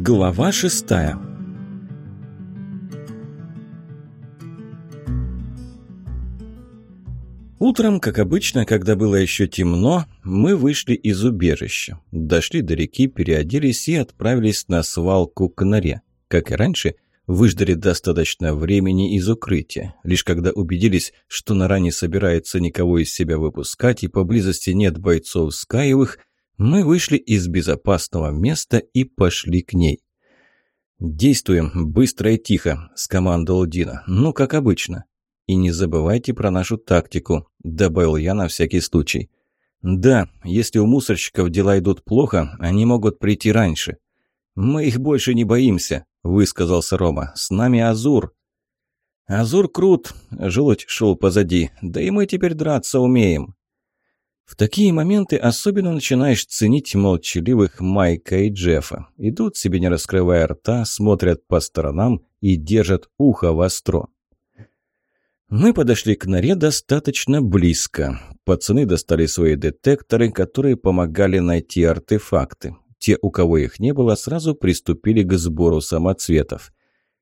Глава шестая Утром, как обычно, когда было еще темно, мы вышли из убежища, дошли до реки, переоделись и отправились на свалку к норе. Как и раньше, выждали достаточно времени из укрытия. Лишь когда убедились, что нора не собирается никого из себя выпускать и поблизости нет бойцов Скаевых, мы вышли из безопасного места и пошли к ней. «Действуем быстро и тихо», – скомандовал Дина. «Ну, как обычно». «И не забывайте про нашу тактику», – добавил я на всякий случай. «Да, если у мусорщиков дела идут плохо, они могут прийти раньше». «Мы их больше не боимся», – высказался Рома. «С нами Азур». «Азур крут», – желудь шел позади. «Да и мы теперь драться умеем». В такие моменты особенно начинаешь ценить молчаливых Майка и Джеффа. Идут себе не раскрывая рта, смотрят по сторонам и держат ухо востро. Мы подошли к норе достаточно близко. Пацаны достали свои детекторы, которые помогали найти артефакты. Те, у кого их не было, сразу приступили к сбору самоцветов.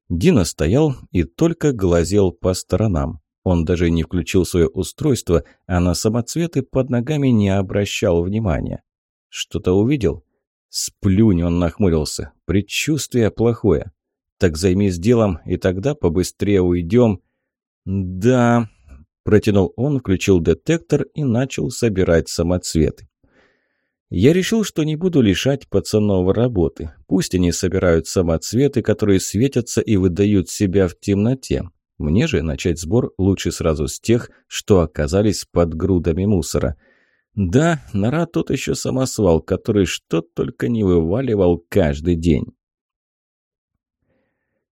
Дина стоял и только глазел по сторонам. Он даже не включил свое устройство, а на самоцветы под ногами не обращал внимания. Что-то увидел? Сплюнь, он нахмурился. Предчувствие плохое. Так займись делом, и тогда побыстрее уйдем. Да, протянул он, включил детектор и начал собирать самоцветы. Я решил, что не буду лишать пацанов работы. Пусть они собирают самоцветы, которые светятся и выдают себя в темноте. Мне же начать сбор лучше сразу с тех, что оказались под грудами мусора. Да, нора тот еще самосвал, который что только не вываливал каждый день.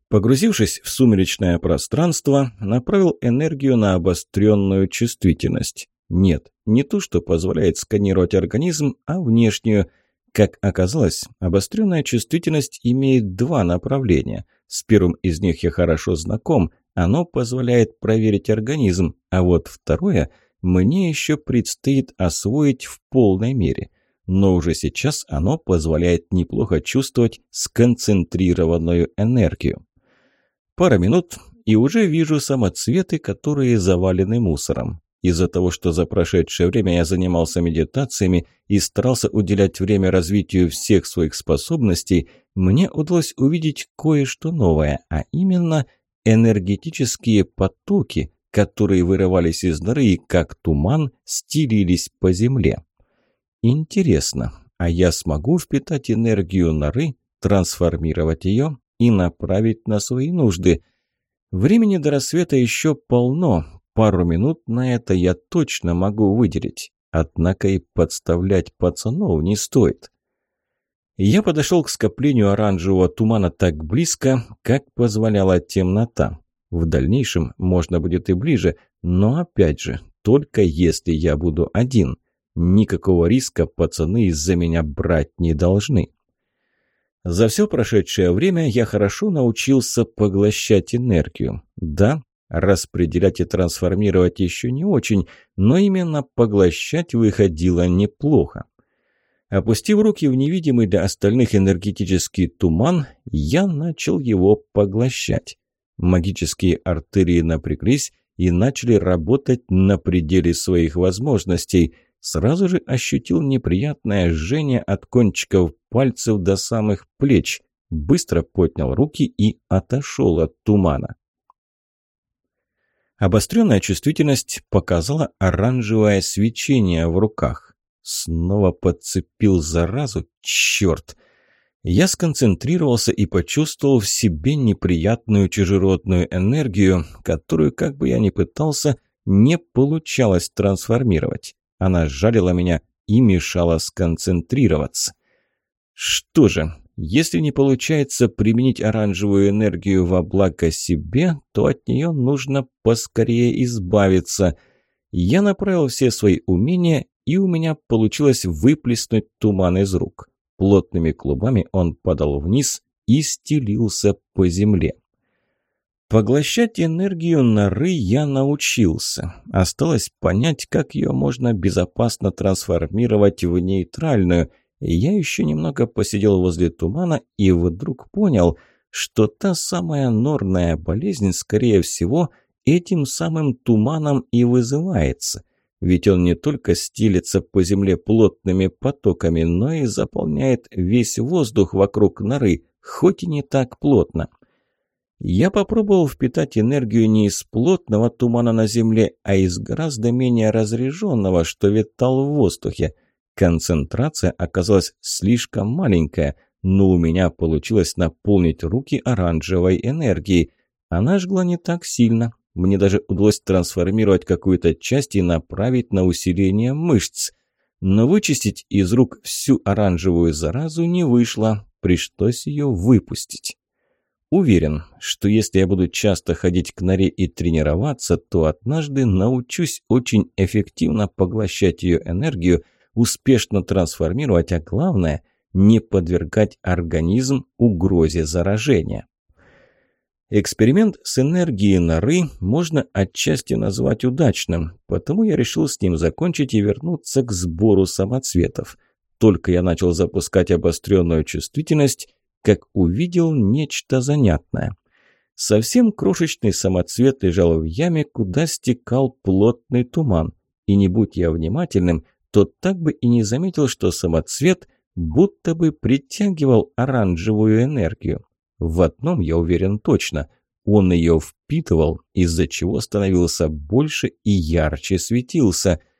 Погрузившись в сумеречное пространство, направил энергию на обостренную чувствительность. Нет, не ту, что позволяет сканировать организм, а внешнюю. Как оказалось, обостренная чувствительность имеет два направления. С первым из них я хорошо знаком, оно позволяет проверить организм, а вот второе мне еще предстоит освоить в полной мере. Но уже сейчас оно позволяет неплохо чувствовать сконцентрированную энергию. Пара минут, и уже вижу самоцветы, которые завалены мусором. Из-за того, что за прошедшее время я занимался медитациями и старался уделять время развитию всех своих способностей, мне удалось увидеть кое-что новое, а именно – энергетические потоки, которые вырывались из норы и как туман стелились по земле. Интересно, а я смогу впитать энергию норы, трансформировать ее и направить на свои нужды? Времени до рассвета еще полно, пару минут на это я точно могу выделить. Однако и подставлять пацанов не стоит. Я подошел к скоплению оранжевого тумана так близко, как позволяла темнота. В дальнейшем можно будет и ближе, но опять же, только если я буду один. Никакого риска пацаны из-за меня брать не должны. За все прошедшее время я хорошо научился поглощать энергию. Да, распределять и трансформировать еще не очень, но именно поглощать выходило неплохо. Опустив руки в невидимый для остальных энергетический туман, я начал его поглощать. Магические артерии напряглись и начали работать на пределе своих возможностей. Сразу же ощутил неприятное жжение от кончиков пальцев до самых плеч. Быстро поднял руки и отошел от тумана. Обостренная чувствительность показала оранжевое свечение в руках. Снова подцепил заразу? Черт! Я сконцентрировался и почувствовал в себе неприятную чужеродную энергию, которую, как бы я ни пытался, не получалось трансформировать. Она жалила меня и мешала сконцентрироваться. Что же, если не получается применить оранжевую энергию во благо себе, то от нее нужно поскорее избавиться. Я направил все свои умения и у меня получилось выплеснуть туман из рук. Плотными клубами он падал вниз и стелился по земле. Поглощать энергию норы я научился. Осталось понять, как ее можно безопасно трансформировать в нейтральную, Я еще немного посидел возле тумана и вдруг понял, что та самая норная болезнь, скорее всего, этим самым туманом и вызывается. Ведь он не только стелится по земле плотными потоками, но и заполняет весь воздух вокруг норы, хоть и не так плотно. Я попробовал впитать энергию не из плотного тумана на земле, а из гораздо менее разреженного, что витал в воздухе. Концентрация оказалась слишком маленькая, но у меня получилось наполнить руки оранжевой энергией. Она жгла не так сильно. Мне даже удалось трансформировать какую-то часть и направить на усиление мышц. Но вычистить из рук всю оранжевую заразу не вышло, пришлось ее выпустить. Уверен, что если я буду часто ходить к норе и тренироваться, то однажды научусь очень эффективно поглощать ее энергию, успешно трансформировать, а главное – не подвергать организм угрозе заражения. Эксперимент с энергией норы можно отчасти назвать удачным, потому я решил с ним закончить и вернуться к сбору самоцветов. Только я начал запускать обостренную чувствительность, как увидел нечто занятное. Совсем крошечный самоцвет лежал в яме, куда стекал плотный туман. И не будь я внимательным, то так бы и не заметил, что самоцвет будто бы притягивал оранжевую энергию. В одном я уверен точно – он ее впитывал, из-за чего становился больше и ярче светился –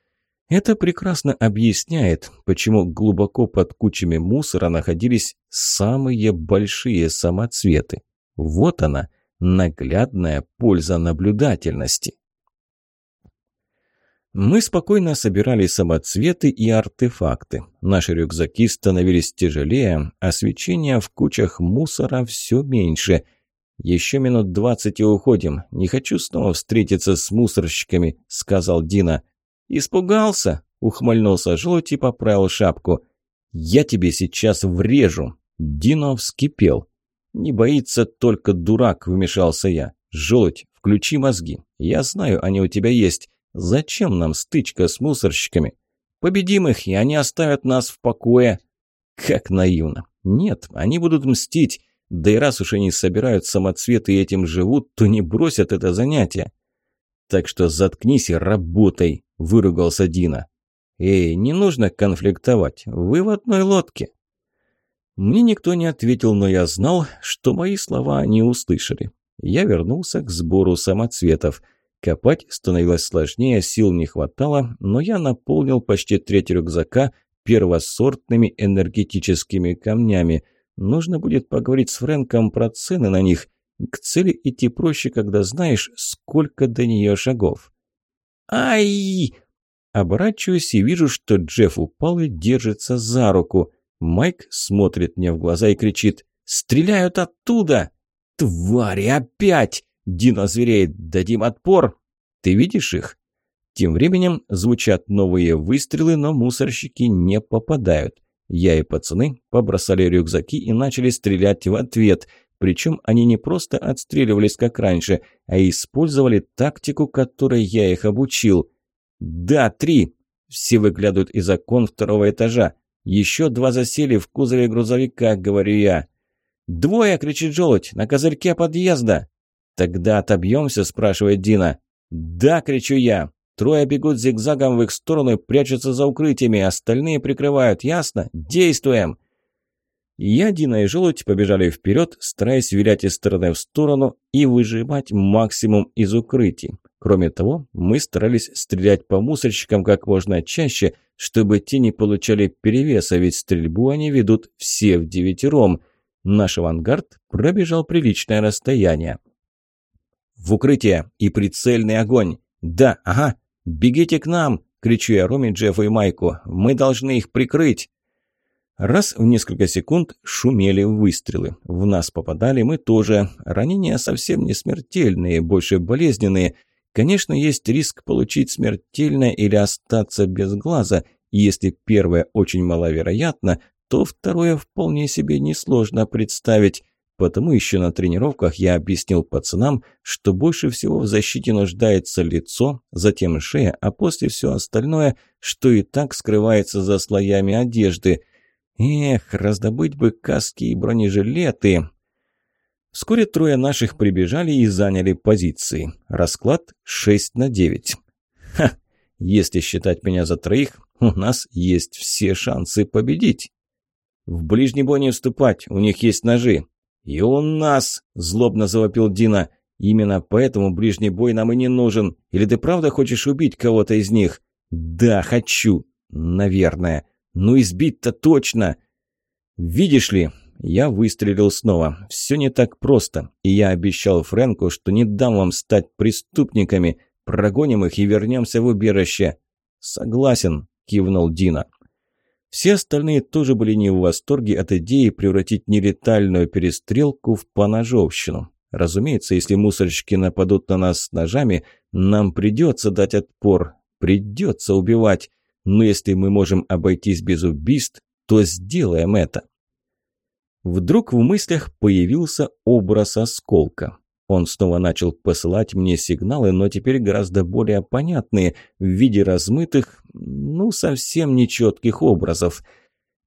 это прекрасно объясняет, почему глубоко под кучами мусора находились самые большие самоцветы. Вот она, наглядная польза наблюдательности. Мы спокойно собирали самоцветы и артефакты. Наши рюкзаки становились тяжелее, а свечения в кучах мусора все меньше. «Еще минут двадцать и уходим. Не хочу снова встретиться с мусорщиками», — сказал Дина. «Испугался?» – ухмыльнулся желудь и поправил шапку. «Я тебе сейчас врежу!» Дино вскипел. «Не боится только дурак», – вмешался я. «Желудь, включи мозги. Я знаю, они у тебя есть. Зачем нам стычка с мусорщиками? Победим их, и они оставят нас в покое». Как наивно. Нет, они будут мстить. Да и раз уж они собирают самоцветы и этим живут, то не бросят это занятие. Так что заткнись и работай. – выругался Дина. «Эй, не нужно конфликтовать, вы в одной лодке». Мне никто не ответил, но я знал, что мои слова они услышали. Я вернулся к сбору самоцветов. Копать становилось сложнее, сил не хватало, но я наполнил почти треть рюкзака первосортными энергетическими камнями. Нужно будет поговорить с Фрэнком про цены на них. К цели идти проще, когда знаешь, сколько до нее шагов. «Ай!» Оборачиваюсь и вижу, что Джефф упал и держится за руку. Майк смотрит мне в глаза и кричит «Стреляют оттуда!» «Твари, опять!» Дина звереет «Дадим отпор!» «Ты видишь их?» Тем временем звучат новые выстрелы, но мусорщики не попадают. Я и пацаны побросали рюкзаки и начали стрелять в ответ – причем они не просто отстреливались, как раньше, а использовали тактику, которой я их обучил. «Да, три!» Все выглядывают из окон второго этажа. «Еще два засели в кузове грузовика», — говорю я. «Двое!» — кричит желудь. «На козырьке подъезда!» «Тогда отобьемся?» — спрашивает Дина. «Да!» — кричу я. Трое бегут зигзагом в их сторону и прячутся за укрытиями, остальные прикрывают. Ясно? Действуем! Я, Дина и Желудь побежали вперед, стараясь вилять из стороны в сторону и выжимать максимум из укрытий. Кроме того, мы старались стрелять по мусорщикам как можно чаще, чтобы те не получали перевеса, ведь стрельбу они ведут все в девятером. Наш авангард пробежал приличное расстояние. «В укрытие и прицельный огонь! Да, ага! Бегите к нам!» – кричу я Роме, Джеффу и Майку. «Мы должны их прикрыть!» Раз в несколько секунд шумели выстрелы. В нас попадали мы тоже. Ранения совсем не смертельные, больше болезненные. Конечно, есть риск получить смертельное или остаться без глаза. если первое очень маловероятно, то второе вполне себе несложно представить. Потому еще на тренировках я объяснил пацанам, что больше всего в защите нуждается лицо, затем шея, а после все остальное, что и так скрывается за слоями одежды – Эх, раздобыть бы каски и бронежилеты. Вскоре трое наших прибежали и заняли позиции. Расклад 6 на 9. Ха, если считать меня за троих, у нас есть все шансы победить. В ближний бой не вступать, у них есть ножи. И у нас, злобно завопил Дина. Именно поэтому ближний бой нам и не нужен. Или ты правда хочешь убить кого-то из них? Да, хочу. Наверное. Ну избить-то точно. Видишь ли, я выстрелил снова. Все не так просто. И я обещал Фрэнку, что не дам вам стать преступниками. Прогоним их и вернемся в убежище. Согласен, кивнул Дина. Все остальные тоже были не в восторге от идеи превратить нелетальную перестрелку в поножовщину. Разумеется, если мусорщики нападут на нас с ножами, нам придется дать отпор, придется убивать. Но если мы можем обойтись без убийств, то сделаем это. Вдруг в мыслях появился образ осколка. Он снова начал посылать мне сигналы, но теперь гораздо более понятные, в виде размытых, ну, совсем нечетких образов –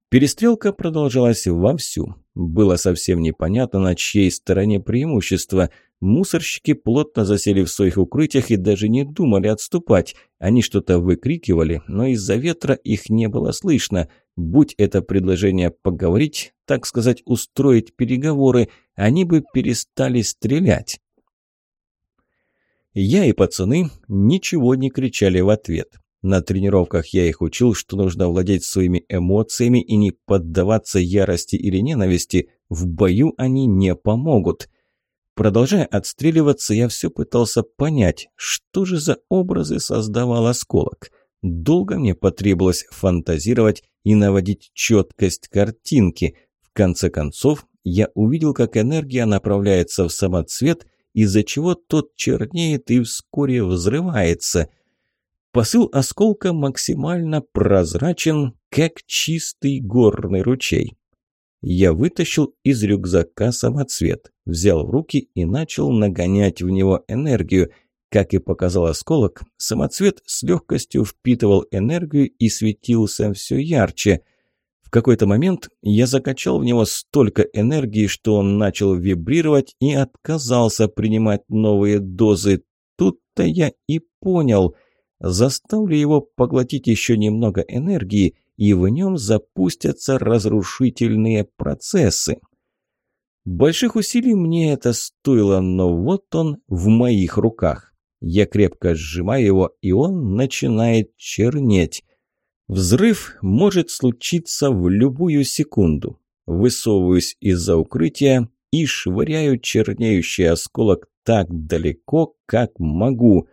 Перестрелка продолжалась вовсю. Было совсем непонятно, на чьей стороне преимущество. Мусорщики плотно засели в своих укрытиях и даже не думали отступать. Они что-то выкрикивали, но из-за ветра их не было слышно. Будь это предложение поговорить, так сказать, устроить переговоры, они бы перестали стрелять. Я и пацаны ничего не кричали в ответ. На тренировках я их учил, что нужно владеть своими эмоциями и не поддаваться ярости или ненависти. В бою они не помогут. Продолжая отстреливаться, я все пытался понять, что же за образы создавал осколок. Долго мне потребовалось фантазировать и наводить четкость картинки. В конце концов, я увидел, как энергия направляется в самоцвет, из-за чего тот чернеет и вскоре взрывается – Посыл осколка максимально прозрачен, как чистый горный ручей. Я вытащил из рюкзака самоцвет, взял в руки и начал нагонять в него энергию. Как и показал осколок, самоцвет с легкостью впитывал энергию и светился все ярче. В какой-то момент я закачал в него столько энергии, что он начал вибрировать и отказался принимать новые дозы. Тут-то я и понял – Заставлю его поглотить еще немного энергии, и в нем запустятся разрушительные процессы. Больших усилий мне это стоило, но вот он в моих руках. Я крепко сжимаю его, и он начинает чернеть. Взрыв может случиться в любую секунду. Высовываюсь из-за укрытия и швыряю чернеющий осколок так далеко, как могу.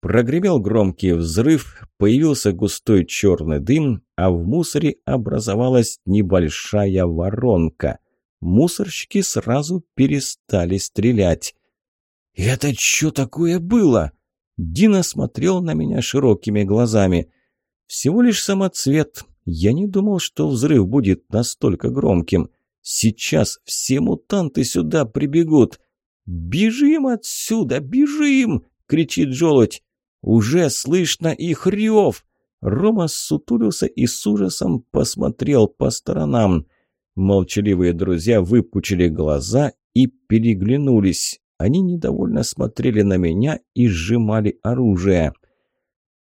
Прогремел громкий взрыв, появился густой черный дым, а в мусоре образовалась небольшая воронка. Мусорщики сразу перестали стрелять. «Это что такое было?» Дина смотрел на меня широкими глазами. «Всего лишь самоцвет. Я не думал, что взрыв будет настолько громким. Сейчас все мутанты сюда прибегут. Бежим отсюда, бежим!» — кричит желудь. Уже слышно их рев. Рома сутулился и с ужасом посмотрел по сторонам. Молчаливые друзья выпучили глаза и переглянулись. Они недовольно смотрели на меня и сжимали оружие.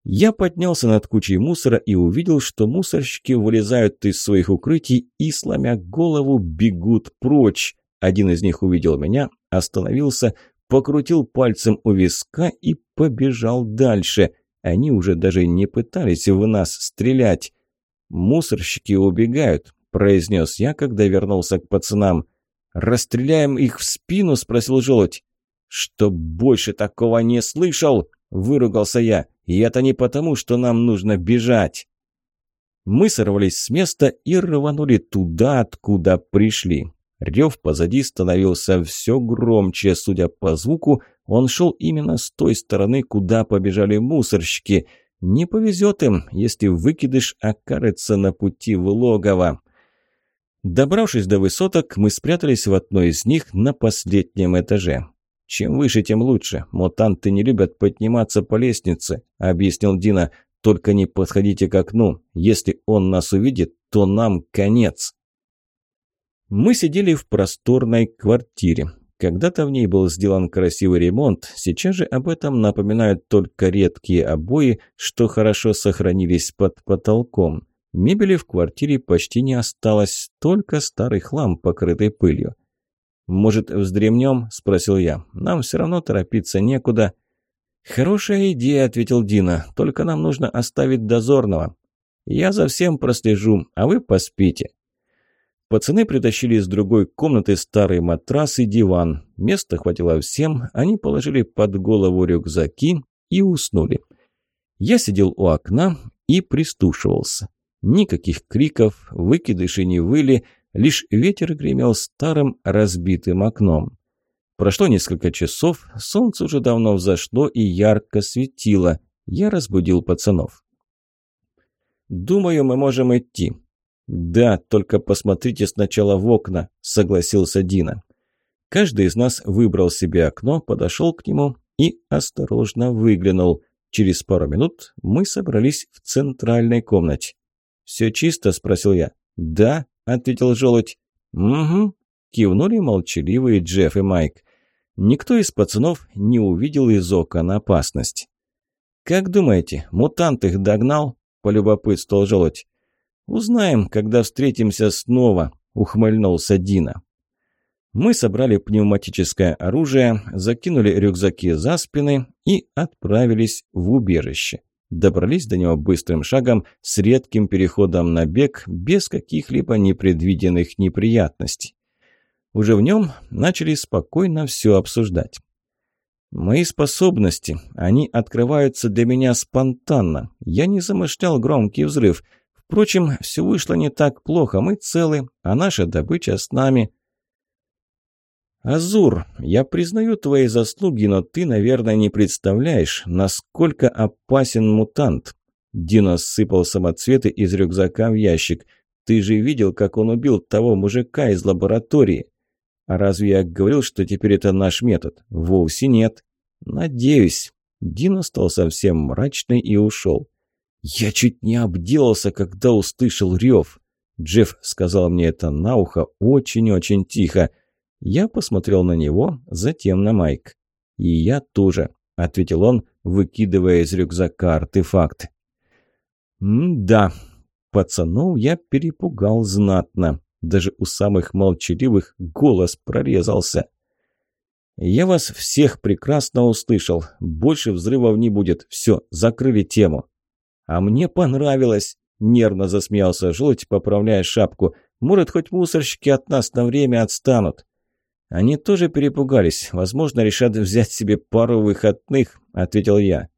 Я поднялся над кучей мусора и увидел, что мусорщики вылезают из своих укрытий и, сломя голову, бегут прочь. Один из них увидел меня, остановился, покрутил пальцем у виска и побежал дальше. Они уже даже не пытались в нас стрелять. «Мусорщики убегают», – произнес я, когда вернулся к пацанам. «Расстреляем их в спину?» – спросил желудь. «Что больше такого не слышал?» – выругался я. «И это не потому, что нам нужно бежать». Мы сорвались с места и рванули туда, откуда пришли. Рев позади становился все громче. Судя по звуку, он шел именно с той стороны, куда побежали мусорщики. Не повезет им, если выкидыш окажется на пути в логово. Добравшись до высоток, мы спрятались в одной из них на последнем этаже. «Чем выше, тем лучше. Мутанты не любят подниматься по лестнице», — объяснил Дина. «Только не подходите к окну. Если он нас увидит, то нам конец. Мы сидели в просторной квартире. Когда-то в ней был сделан красивый ремонт, сейчас же об этом напоминают только редкие обои, что хорошо сохранились под потолком. Мебели в квартире почти не осталось, только старый хлам, покрытый пылью. «Может, вздремнем?» – спросил я. «Нам все равно торопиться некуда». «Хорошая идея», – ответил Дина. «Только нам нужно оставить дозорного. Я за всем прослежу, а вы поспите». Пацаны притащили из другой комнаты старый матрас и диван. Места хватило всем, они положили под голову рюкзаки и уснули. Я сидел у окна и пристушивался. Никаких криков, выкидыши не выли, лишь ветер гремел старым разбитым окном. Прошло несколько часов, солнце уже давно взошло и ярко светило. Я разбудил пацанов. «Думаю, мы можем идти». «Да, только посмотрите сначала в окна», — согласился Дина. Каждый из нас выбрал себе окно, подошел к нему и осторожно выглянул. Через пару минут мы собрались в центральной комнате. «Все чисто?» – спросил я. «Да», – ответил желудь. «Угу», – кивнули молчаливые Джефф и Майк. Никто из пацанов не увидел из окон опасность. «Как думаете, мутант их догнал?» – полюбопытствовал желудь. «Узнаем, когда встретимся снова», – ухмыльнулся Дина. Мы собрали пневматическое оружие, закинули рюкзаки за спины и отправились в убежище. Добрались до него быстрым шагом, с редким переходом на бег, без каких-либо непредвиденных неприятностей. Уже в нем начали спокойно все обсуждать. Мои способности, они открываются для меня спонтанно. Я не замышлял громкий взрыв. Впрочем, все вышло не так плохо. Мы целы, а наша добыча с нами. «Азур, я признаю твои заслуги, но ты, наверное, не представляешь, насколько опасен мутант». Дино сыпал самоцветы из рюкзака в ящик. «Ты же видел, как он убил того мужика из лаборатории?» «А разве я говорил, что теперь это наш метод?» «Вовсе нет». «Надеюсь». Дино стал совсем мрачный и ушел. «Я чуть не обделался, когда услышал рев». Джефф сказал мне это на ухо очень-очень тихо – я посмотрел на него, затем на Майк. «И я тоже», — ответил он, выкидывая из рюкзака артефакты. «М-да, пацанов я перепугал знатно. Даже у самых молчаливых голос прорезался. «Я вас всех прекрасно услышал. Больше взрывов не будет. Все, закрыли тему». «А мне понравилось!» – нервно засмеялся желудь, поправляя шапку. «Может, хоть мусорщики от нас на время отстанут?» «Они тоже перепугались. Возможно, решат взять себе пару выходных», — ответил я.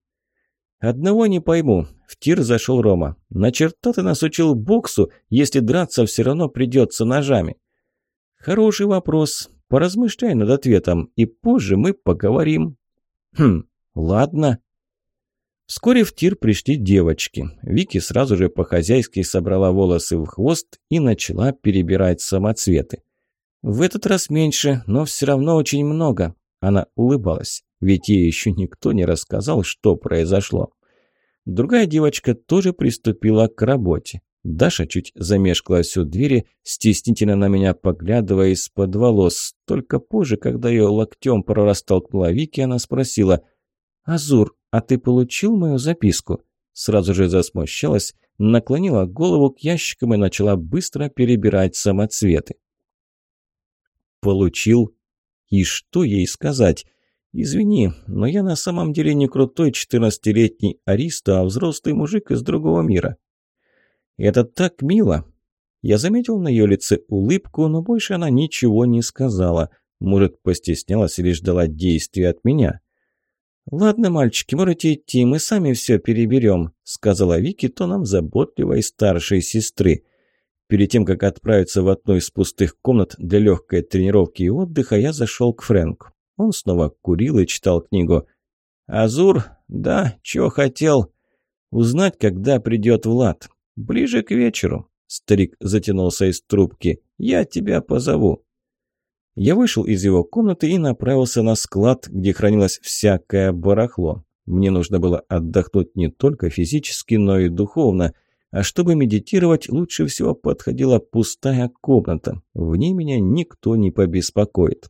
«Одного не пойму. В тир зашел Рома. На черта ты нас учил боксу, если драться все равно придется ножами?» «Хороший вопрос. Поразмышляй над ответом, и позже мы поговорим». «Хм, ладно». Вскоре в тир пришли девочки. Вики сразу же по-хозяйски собрала волосы в хвост и начала перебирать самоцветы. В этот раз меньше, но все равно очень много. Она улыбалась, ведь ей еще никто не рассказал, что произошло. Другая девочка тоже приступила к работе. Даша чуть замешкалась у двери, стеснительно на меня поглядывая из-под волос. Только позже, когда ее локтем прорастолкнула Вики, она спросила, «Азур, а ты получил мою записку?» Сразу же засмущалась, наклонила голову к ящикам и начала быстро перебирать самоцветы получил. И что ей сказать? Извини, но я на самом деле не крутой четырнадцатилетний ариста, а взрослый мужик из другого мира. Это так мило. Я заметил на ее лице улыбку, но больше она ничего не сказала. Может, постеснялась или ждала действия от меня. «Ладно, мальчики, можете идти, мы сами все переберем», — сказала Вики тоном заботливой старшей сестры. Перед тем, как отправиться в одну из пустых комнат для легкой тренировки и отдыха, я зашел к Фрэнку. Он снова курил и читал книгу. «Азур? Да, чего хотел?» «Узнать, когда придет Влад. Ближе к вечеру». Старик затянулся из трубки. «Я тебя позову». Я вышел из его комнаты и направился на склад, где хранилось всякое барахло. Мне нужно было отдохнуть не только физически, но и духовно – а чтобы медитировать, лучше всего подходила пустая комната. В ней меня никто не побеспокоит.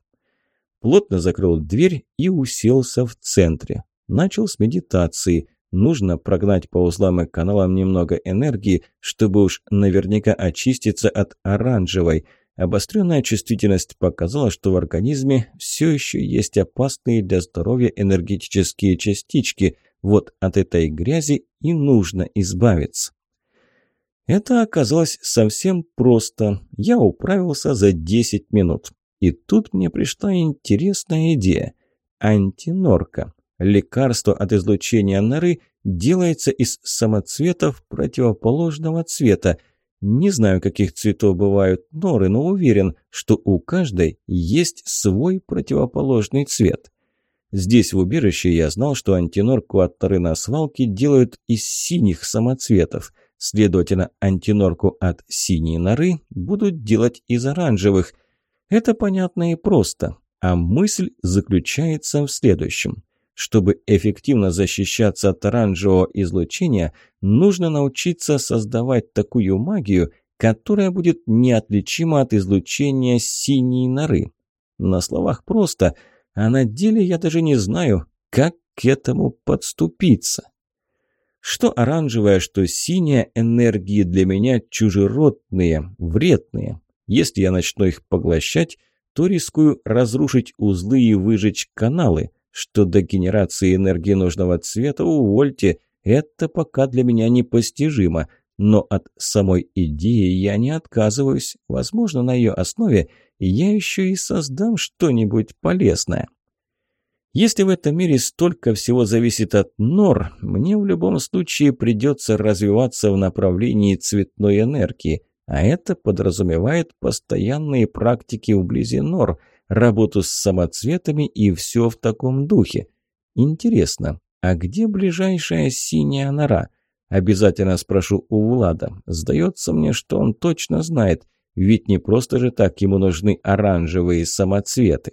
Плотно закрыл дверь и уселся в центре. Начал с медитации. Нужно прогнать по узлам и каналам немного энергии, чтобы уж наверняка очиститься от оранжевой. Обостренная чувствительность показала, что в организме все еще есть опасные для здоровья энергетические частички. Вот от этой грязи и нужно избавиться. Это оказалось совсем просто. Я управился за 10 минут. И тут мне пришла интересная идея. Антинорка. Лекарство от излучения норы делается из самоцветов противоположного цвета. Не знаю, каких цветов бывают норы, но уверен, что у каждой есть свой противоположный цвет. Здесь, в убежище, я знал, что антинорку от норы на свалке делают из синих самоцветов. Следовательно, антинорку от синей норы будут делать из оранжевых. Это понятно и просто. А мысль заключается в следующем. Чтобы эффективно защищаться от оранжевого излучения, нужно научиться создавать такую магию, которая будет неотличима от излучения синей норы. На словах просто, а на деле я даже не знаю, как к этому подступиться. Что оранжевая, что синяя энергии для меня чужеродные, вредные. Если я начну их поглощать, то рискую разрушить узлы и выжечь каналы – что до генерации энергии нужного цвета, увольте, это пока для меня непостижимо, но от самой идеи я не отказываюсь. Возможно, на ее основе я еще и создам что-нибудь полезное. Если в этом мире столько всего зависит от нор, мне в любом случае придется развиваться в направлении цветной энергии, а это подразумевает постоянные практики вблизи нор – работу с самоцветами и все в таком духе. Интересно, а где ближайшая синяя нора? Обязательно спрошу у Влада. Сдается мне, что он точно знает, ведь не просто же так ему нужны оранжевые самоцветы.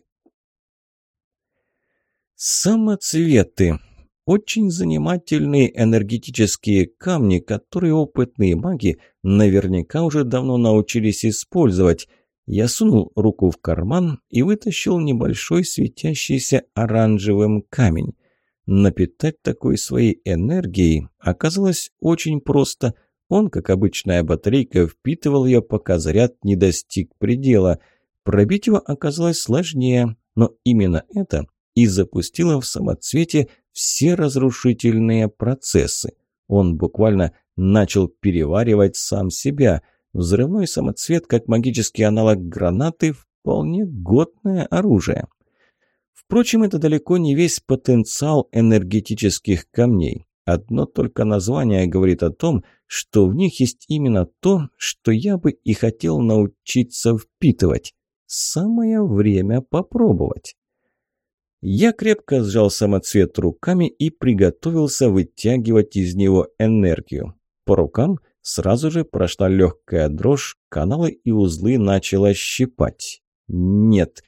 Самоцветы. Очень занимательные энергетические камни, которые опытные маги наверняка уже давно научились использовать – я сунул руку в карман и вытащил небольшой светящийся оранжевым камень. Напитать такой своей энергией оказалось очень просто. Он, как обычная батарейка, впитывал ее, пока заряд не достиг предела. Пробить его оказалось сложнее, но именно это и запустило в самоцвете все разрушительные процессы. Он буквально начал переваривать сам себя – Взрывной самоцвет, как магический аналог гранаты, вполне годное оружие. Впрочем, это далеко не весь потенциал энергетических камней. Одно только название говорит о том, что в них есть именно то, что я бы и хотел научиться впитывать. Самое время попробовать. Я крепко сжал самоцвет руками и приготовился вытягивать из него энергию. По рукам – Сразу же прошла легкая дрожь, каналы и узлы начало щипать. Нет,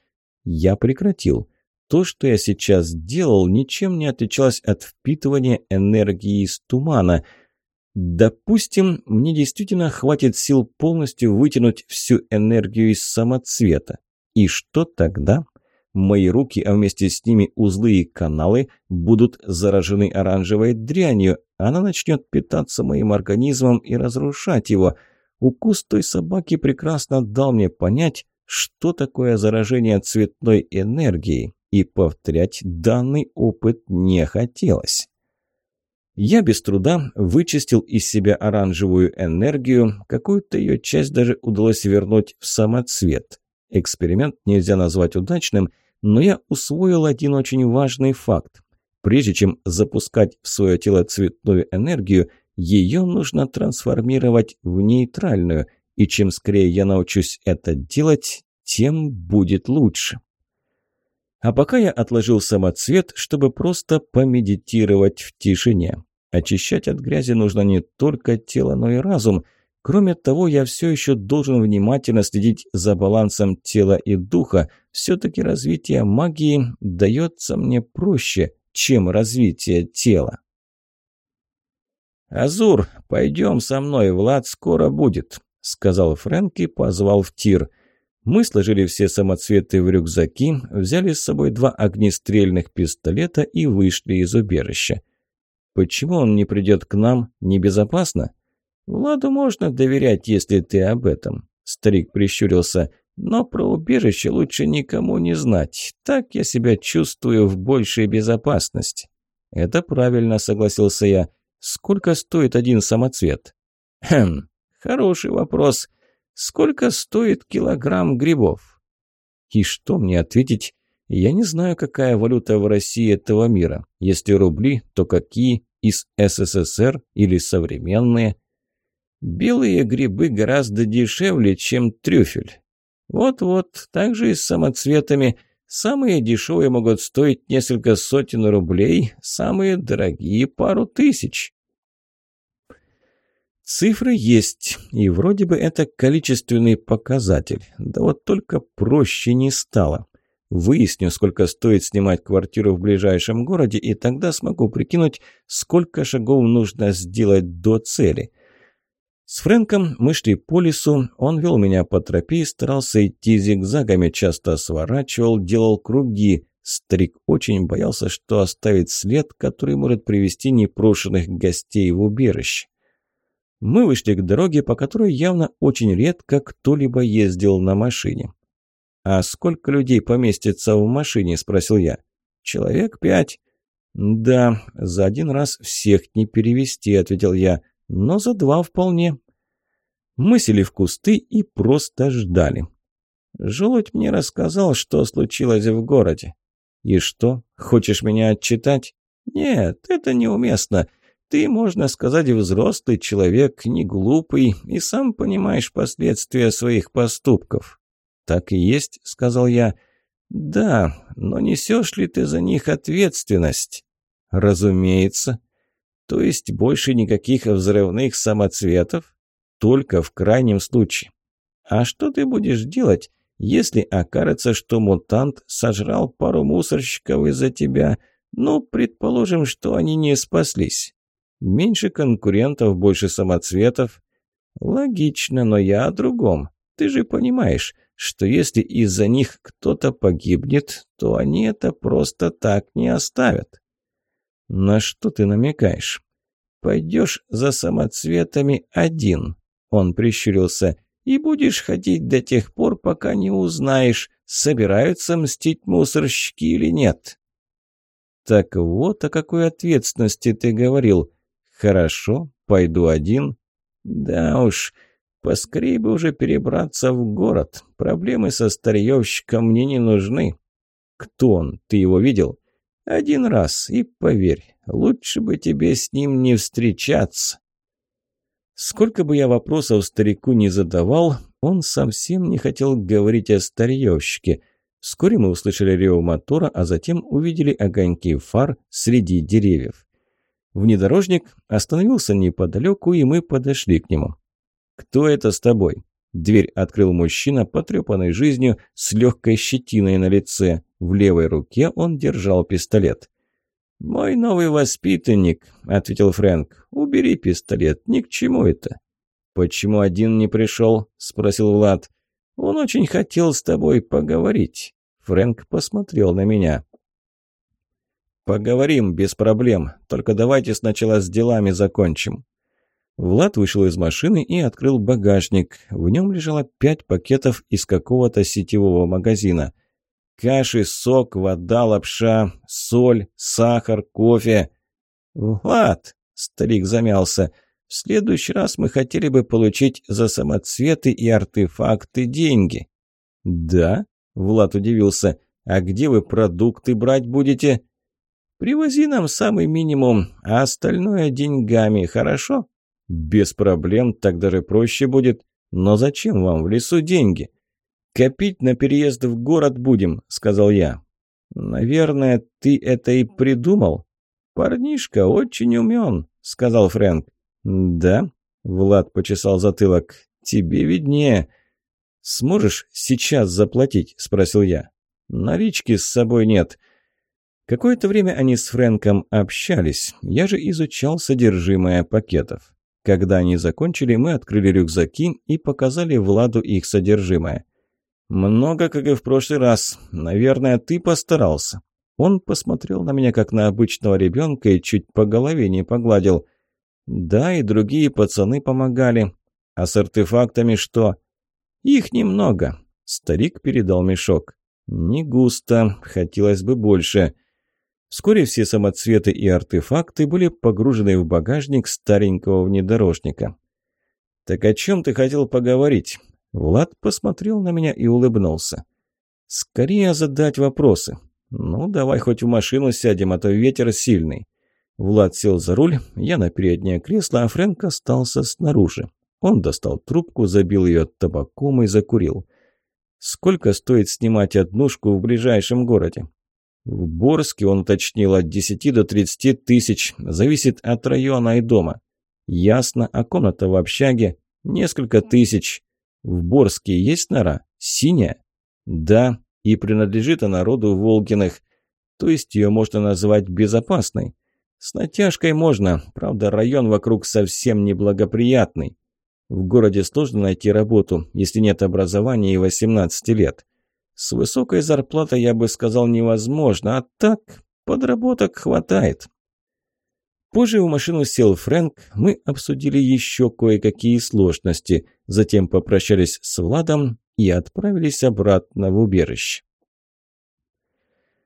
я прекратил. То, что я сейчас делал, ничем не отличалось от впитывания энергии из тумана. Допустим, мне действительно хватит сил полностью вытянуть всю энергию из самоцвета. И что тогда? Мои руки, а вместе с ними узлы и каналы, будут заражены оранжевой дрянью. Она начнет питаться моим организмом и разрушать его. Укус той собаки прекрасно дал мне понять, что такое заражение цветной энергией, и повторять данный опыт не хотелось. Я без труда вычистил из себя оранжевую энергию, какую-то ее часть даже удалось вернуть в самоцвет. Эксперимент нельзя назвать удачным – но я усвоил один очень важный факт. Прежде чем запускать в свое тело цветную энергию, ее нужно трансформировать в нейтральную, и чем скорее я научусь это делать, тем будет лучше. А пока я отложил самоцвет, чтобы просто помедитировать в тишине. Очищать от грязи нужно не только тело, но и разум – Кроме того, я все еще должен внимательно следить за балансом тела и духа. Все-таки развитие магии дается мне проще, чем развитие тела. «Азур, пойдем со мной, Влад скоро будет», — сказал Фрэнк и позвал в тир. Мы сложили все самоцветы в рюкзаки, взяли с собой два огнестрельных пистолета и вышли из убежища. «Почему он не придет к нам? Небезопасно?» «Владу можно доверять, если ты об этом», — старик прищурился. «Но про убежище лучше никому не знать. Так я себя чувствую в большей безопасности». «Это правильно», — согласился я. «Сколько стоит один самоцвет?» «Хм, хороший вопрос. Сколько стоит килограмм грибов?» «И что мне ответить?» «Я не знаю, какая валюта в России этого мира. Если рубли, то какие? Из СССР или современные?» Белые грибы гораздо дешевле, чем трюфель. Вот-вот, так же и с самоцветами. Самые дешевые могут стоить несколько сотен рублей, самые дорогие – пару тысяч. Цифры есть, и вроде бы это количественный показатель. Да вот только проще не стало. Выясню, сколько стоит снимать квартиру в ближайшем городе, и тогда смогу прикинуть, сколько шагов нужно сделать до цели – с Фрэнком мы шли по лесу, он вел меня по тропе и старался идти зигзагами, часто сворачивал, делал круги. Старик очень боялся, что оставит след, который может привести непрошенных гостей в убежище. Мы вышли к дороге, по которой явно очень редко кто-либо ездил на машине. «А сколько людей поместится в машине?» – спросил я. «Человек пять». «Да, за один раз всех не перевести», – ответил я но за два вполне. Мы сели в кусты и просто ждали. Желудь мне рассказал, что случилось в городе. И что, хочешь меня отчитать? Нет, это неуместно. Ты, можно сказать, взрослый человек, не глупый, и сам понимаешь последствия своих поступков. Так и есть, сказал я. Да, но несешь ли ты за них ответственность? Разумеется. То есть больше никаких взрывных самоцветов? Только в крайнем случае. А что ты будешь делать, если окажется, что мутант сожрал пару мусорщиков из-за тебя? Ну, предположим, что они не спаслись. Меньше конкурентов, больше самоцветов. Логично, но я о другом. Ты же понимаешь, что если из-за них кто-то погибнет, то они это просто так не оставят. «На что ты намекаешь?» «Пойдешь за самоцветами один», — он прищурился, «и будешь ходить до тех пор, пока не узнаешь, собираются мстить мусорщики или нет». «Так вот о какой ответственности ты говорил. Хорошо, пойду один». «Да уж, поскорее бы уже перебраться в город. Проблемы со старьевщиком мне не нужны». «Кто он? Ты его видел?» Один раз, и поверь, лучше бы тебе с ним не встречаться. Сколько бы я вопросов старику не задавал, он совсем не хотел говорить о старьевщике. Вскоре мы услышали рев мотора, а затем увидели огоньки фар среди деревьев. Внедорожник остановился неподалеку, и мы подошли к нему. «Кто это с тобой?» Дверь открыл мужчина, потрепанный жизнью, с легкой щетиной на лице. В левой руке он держал пистолет. «Мой новый воспитанник», — ответил Фрэнк. «Убери пистолет, ни к чему это». «Почему один не пришел?» — спросил Влад. «Он очень хотел с тобой поговорить». Фрэнк посмотрел на меня. «Поговорим без проблем, только давайте сначала с делами закончим». Влад вышел из машины и открыл багажник. В нем лежало пять пакетов из какого-то сетевого магазина. Каши, сок, вода, лапша, соль, сахар, кофе. «Влад!» – старик замялся. «В следующий раз мы хотели бы получить за самоцветы и артефакты деньги». «Да?» – Влад удивился. «А где вы продукты брать будете?» «Привози нам самый минимум, а остальное деньгами, хорошо?» «Без проблем, так даже проще будет. Но зачем вам в лесу деньги?» «Копить на переезд в город будем», — сказал я. «Наверное, ты это и придумал?» «Парнишка очень умен», — сказал Фрэнк. «Да?» — Влад почесал затылок. «Тебе виднее». «Сможешь сейчас заплатить?» — спросил я. «Налички с собой нет». Какое-то время они с Фрэнком общались, я же изучал содержимое пакетов. Когда они закончили, мы открыли рюкзаки и показали Владу их содержимое. «Много, как и в прошлый раз. Наверное, ты постарался». Он посмотрел на меня, как на обычного ребенка, и чуть по голове не погладил. «Да, и другие пацаны помогали. А с артефактами что?» «Их немного». Старик передал мешок. «Не густо. Хотелось бы больше». Вскоре все самоцветы и артефакты были погружены в багажник старенького внедорожника. «Так о чем ты хотел поговорить?» Влад посмотрел на меня и улыбнулся. «Скорее задать вопросы. Ну, давай хоть в машину сядем, а то ветер сильный». Влад сел за руль, я на переднее кресло, а Фрэнк остался снаружи. Он достал трубку, забил ее табаком и закурил. «Сколько стоит снимать однушку в ближайшем городе?» В Борске он уточнил от 10 до 30 тысяч, зависит от района и дома. Ясно, а комната в общаге? Несколько тысяч. В Борске есть нора? Синяя? Да, и принадлежит она роду Волгиных. То есть ее можно назвать безопасной. С натяжкой можно, правда район вокруг совсем неблагоприятный. В городе сложно найти работу, если нет образования и 18 лет. С высокой зарплатой, я бы сказал, невозможно, а так подработок хватает. Позже в машину сел Фрэнк, мы обсудили еще кое-какие сложности, затем попрощались с Владом и отправились обратно в убежище.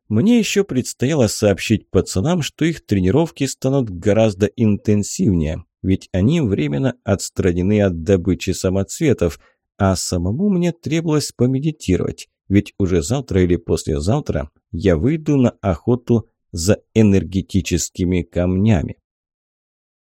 Мне еще предстояло сообщить пацанам, что их тренировки станут гораздо интенсивнее, ведь они временно отстранены от добычи самоцветов, а самому мне требовалось помедитировать ведь уже завтра или послезавтра я выйду на охоту за энергетическими камнями.